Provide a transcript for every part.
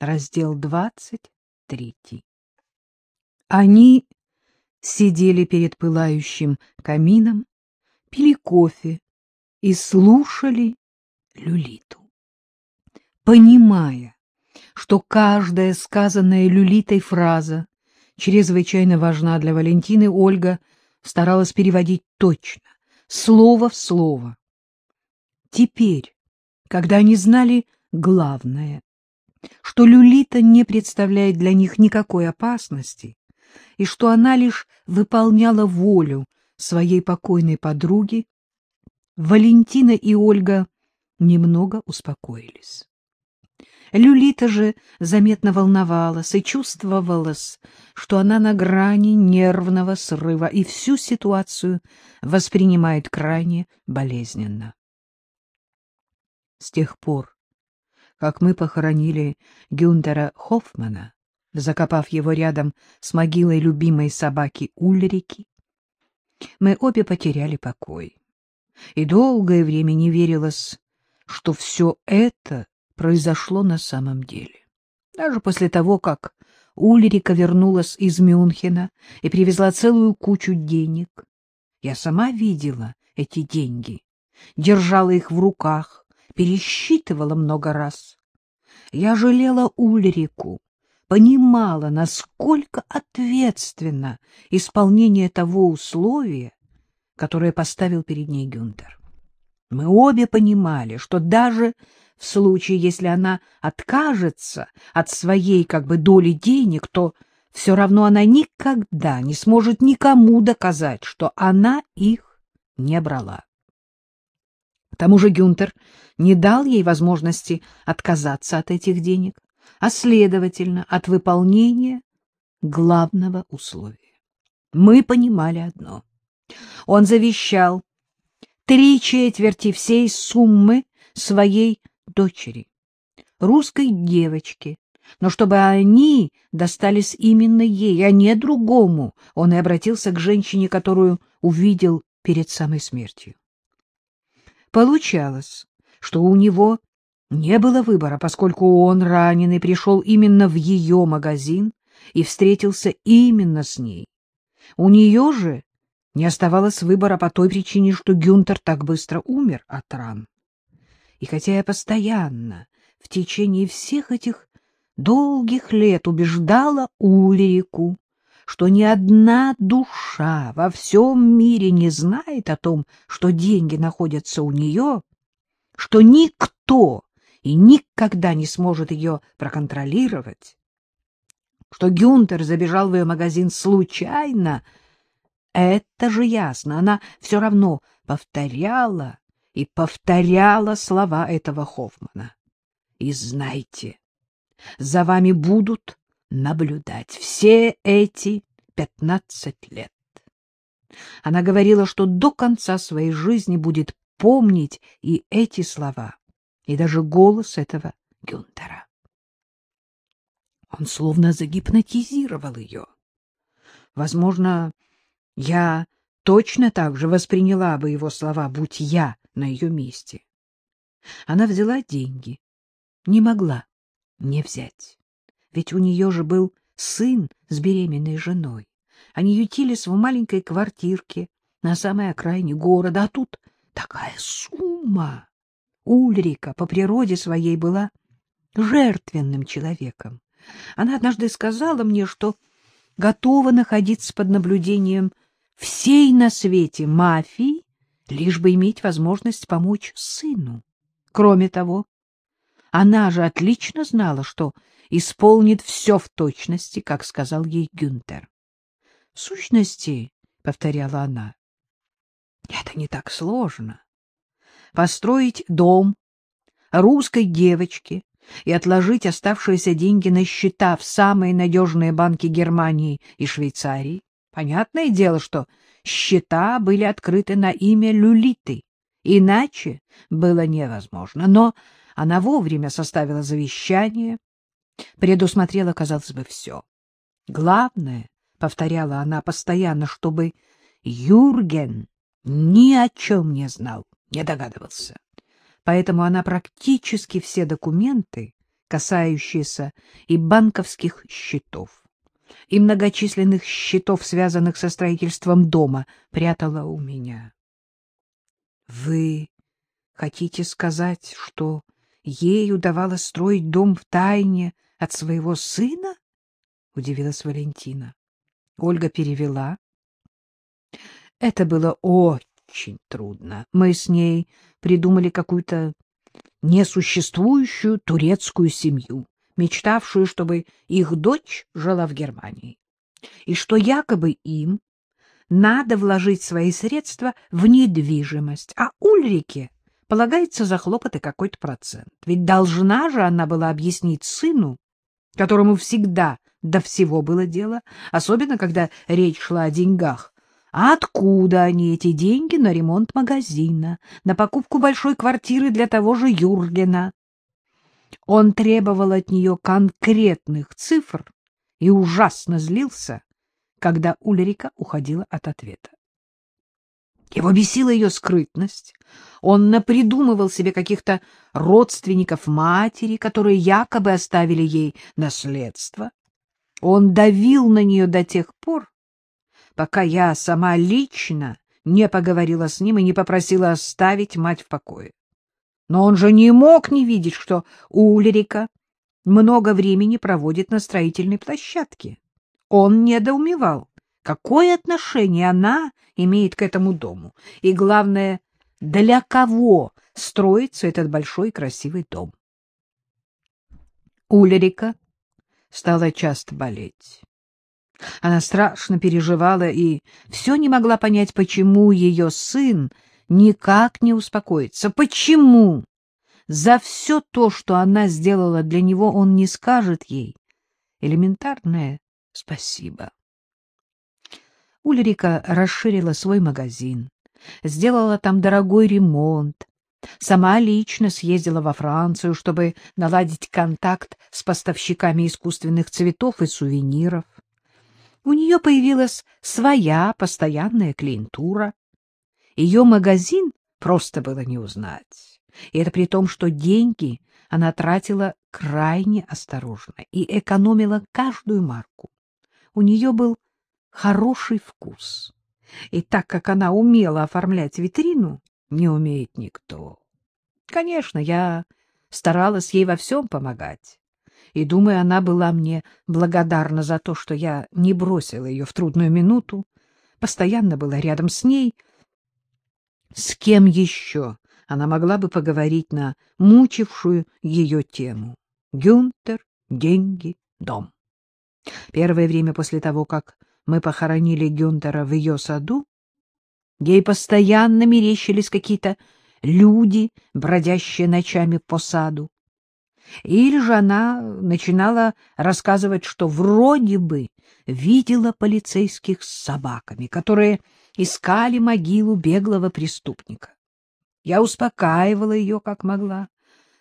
Раздел двадцать третий. Они сидели перед пылающим камином, пили кофе и слушали Люлиту. Понимая, что каждая сказанная Люлитой фраза чрезвычайно важна для Валентины, Ольга старалась переводить точно, слово в слово. Теперь, когда они знали главное, что Люлита не представляет для них никакой опасности, и что она лишь выполняла волю своей покойной подруги, Валентина и Ольга немного успокоились. Люлита же заметно волновалась и чувствовалась, что она на грани нервного срыва и всю ситуацию воспринимает крайне болезненно. С тех пор, как мы похоронили Гюнтера Хоффмана, закопав его рядом с могилой любимой собаки Ульрики, мы обе потеряли покой. И долгое время не верилось, что все это произошло на самом деле. Даже после того, как Ульрика вернулась из Мюнхена и привезла целую кучу денег, я сама видела эти деньги, держала их в руках, пересчитывала много раз. Я жалела Ульрику, понимала, насколько ответственно исполнение того условия, которое поставил перед ней Гюнтер. Мы обе понимали, что даже в случае, если она откажется от своей как бы доли денег, то все равно она никогда не сможет никому доказать, что она их не брала. К тому же Гюнтер не дал ей возможности отказаться от этих денег, а, следовательно, от выполнения главного условия. Мы понимали одно. Он завещал три четверти всей суммы своей дочери, русской девочке, но чтобы они достались именно ей, а не другому, он и обратился к женщине, которую увидел перед самой смертью. Получалось, что у него не было выбора, поскольку он, раненый, пришел именно в ее магазин и встретился именно с ней. У нее же не оставалось выбора по той причине, что Гюнтер так быстро умер от ран. И хотя я постоянно в течение всех этих долгих лет убеждала Ульрику, что ни одна душа во всем мире не знает о том, что деньги находятся у нее, что никто и никогда не сможет ее проконтролировать, что Гюнтер забежал в ее магазин случайно, это же ясно, она все равно повторяла и повторяла слова этого Хоффмана. И знайте, за вами будут наблюдать все эти пятнадцать лет. Она говорила, что до конца своей жизни будет помнить и эти слова, и даже голос этого Гюнтера. Он словно загипнотизировал ее. Возможно, я точно так же восприняла бы его слова, будь я на ее месте. Она взяла деньги, не могла не взять, ведь у нее же был сын с беременной женой. Они ютились в маленькой квартирке на самой окраине города, а тут такая сумма. Ульрика по природе своей была жертвенным человеком. Она однажды сказала мне, что готова находиться под наблюдением всей на свете мафии, лишь бы иметь возможность помочь сыну. Кроме того, она же отлично знала, что исполнит все в точности, как сказал ей Гюнтер. — В сущности, — повторяла она, — это не так сложно. Построить дом русской девочке и отложить оставшиеся деньги на счета в самые надежные банки Германии и Швейцарии Понятное дело, что счета были открыты на имя Люлиты, иначе было невозможно. Но она вовремя составила завещание, предусмотрела, казалось бы, все. Главное, — повторяла она постоянно, — чтобы Юрген ни о чем не знал, не догадывался. Поэтому она практически все документы, касающиеся и банковских счетов, и многочисленных счетов, связанных со строительством дома, прятала у меня. — Вы хотите сказать, что ей удавалось строить дом в тайне от своего сына? — удивилась Валентина. Ольга перевела. Это было очень трудно. Мы с ней придумали какую-то несуществующую турецкую семью, мечтавшую, чтобы их дочь жила в Германии, и что якобы им надо вложить свои средства в недвижимость, а Ульрике полагается за хлопоты какой-то процент. Ведь должна же она была объяснить сыну, которому всегда до всего было дело, особенно когда речь шла о деньгах, а откуда они, эти деньги, на ремонт магазина, на покупку большой квартиры для того же Юргена? Он требовал от нее конкретных цифр и ужасно злился, когда Ульрика уходила от ответа. Его бесила ее скрытность. Он напридумывал себе каких-то родственников матери, которые якобы оставили ей наследство. Он давил на нее до тех пор, пока я сама лично не поговорила с ним и не попросила оставить мать в покое. Но он же не мог не видеть, что Ульрика много времени проводит на строительной площадке. Он недоумевал, какое отношение она имеет к этому дому, и, главное, для кого строится этот большой красивый дом. Ульрика стала часто болеть. Она страшно переживала и все не могла понять, почему ее сын никак не успокоится. Почему за все то, что она сделала для него, он не скажет ей элементарное спасибо? Ульрика расширила свой магазин, сделала там дорогой ремонт, Сама лично съездила во Францию, чтобы наладить контакт с поставщиками искусственных цветов и сувениров. У нее появилась своя постоянная клиентура. Ее магазин просто было не узнать. И это при том, что деньги она тратила крайне осторожно и экономила каждую марку. У нее был хороший вкус. И так как она умела оформлять витрину, не умеет никто. Конечно, я старалась ей во всем помогать. И, думаю, она была мне благодарна за то, что я не бросила ее в трудную минуту, постоянно была рядом с ней. С кем еще она могла бы поговорить на мучившую ее тему? Гюнтер, деньги, дом. Первое время после того, как мы похоронили Гюнтера в ее саду, Ей постоянно мерещились какие-то люди, бродящие ночами по саду. Или же она начинала рассказывать, что вроде бы видела полицейских с собаками, которые искали могилу беглого преступника. Я успокаивала ее как могла,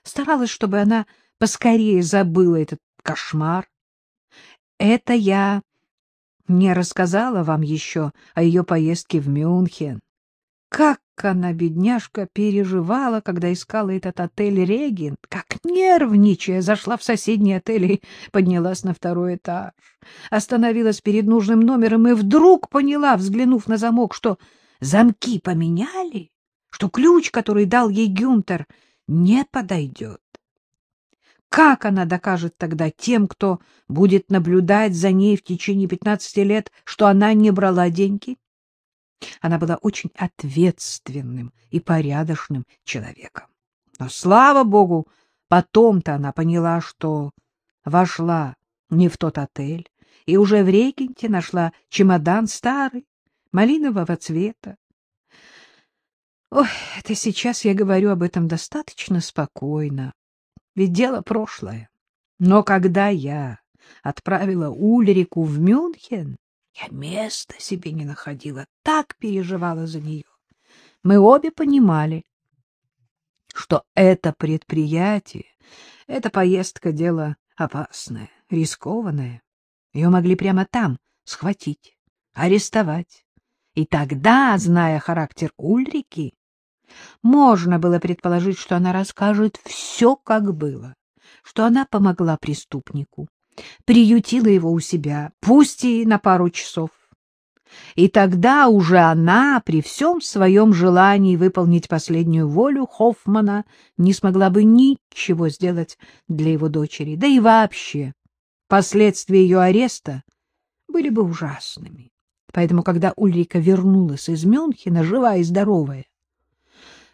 старалась, чтобы она поскорее забыла этот кошмар. Это я не рассказала вам еще о ее поездке в Мюнхен. Как она, бедняжка, переживала, когда искала этот отель «Регент», как нервничая зашла в соседний отель и поднялась на второй этаж. Остановилась перед нужным номером и вдруг поняла, взглянув на замок, что замки поменяли, что ключ, который дал ей Гюнтер, не подойдет. Как она докажет тогда тем, кто будет наблюдать за ней в течение пятнадцати лет, что она не брала деньги? Она была очень ответственным и порядочным человеком. Но, слава богу, потом-то она поняла, что вошла не в тот отель и уже в Регенте нашла чемодан старый, малинового цвета. Ой, это сейчас я говорю об этом достаточно спокойно ведь дело прошлое. Но когда я отправила Ульрику в Мюнхен, я места себе не находила, так переживала за нее. Мы обе понимали, что это предприятие, эта поездка — дело опасное, рискованное. Ее могли прямо там схватить, арестовать. И тогда, зная характер Ульрики, можно было предположить, что она расскажет все, как было, что она помогла преступнику, приютила его у себя, пусть и на пару часов. И тогда уже она, при всем своем желании выполнить последнюю волю Хоффмана, не смогла бы ничего сделать для его дочери. Да и вообще, последствия ее ареста были бы ужасными. Поэтому, когда Ульрика вернулась из Мюнхена, живая и здоровая,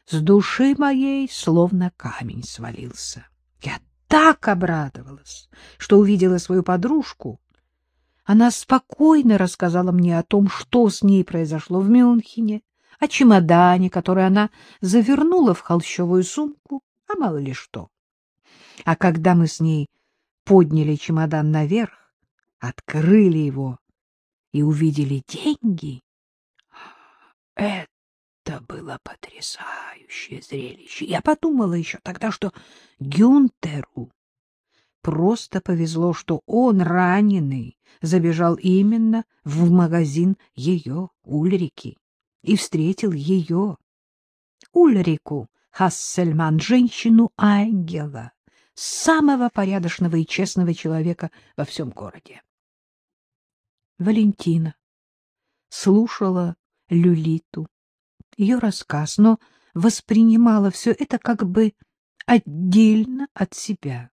с души моей словно камень свалился. Я так обрадовалась, что увидела свою подружку. Она спокойно рассказала мне о том, что с ней произошло в Мюнхене, о чемодане, который она завернула в холщовую сумку, а мало ли что. А когда мы с ней подняли чемодан наверх, открыли его и увидели деньги. Это было потрясающее зрелище. Я подумала еще тогда, что Гюнтеру просто повезло, что он, раненый, забежал именно в магазин ее, Ульрики, и встретил ее. Ульрику Хассельман, женщину-ангела, самого порядочного и честного человека во всем городе. Валентина слушала Люлиту, ее рассказ, но воспринимала все это как бы отдельно от себя,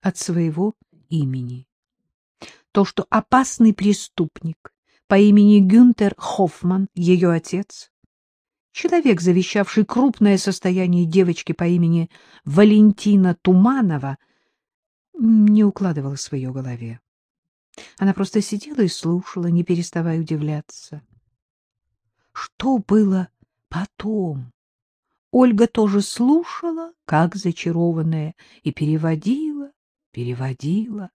от своего имени. То, что опасный преступник по имени Гюнтер Хоффман, ее отец, человек, завещавший крупное состояние девочки по имени Валентина Туманова, не укладывалось в ее голове. Она просто сидела и слушала, не переставая удивляться. Что было потом? Ольга тоже слушала, как зачарованная, и переводила, переводила.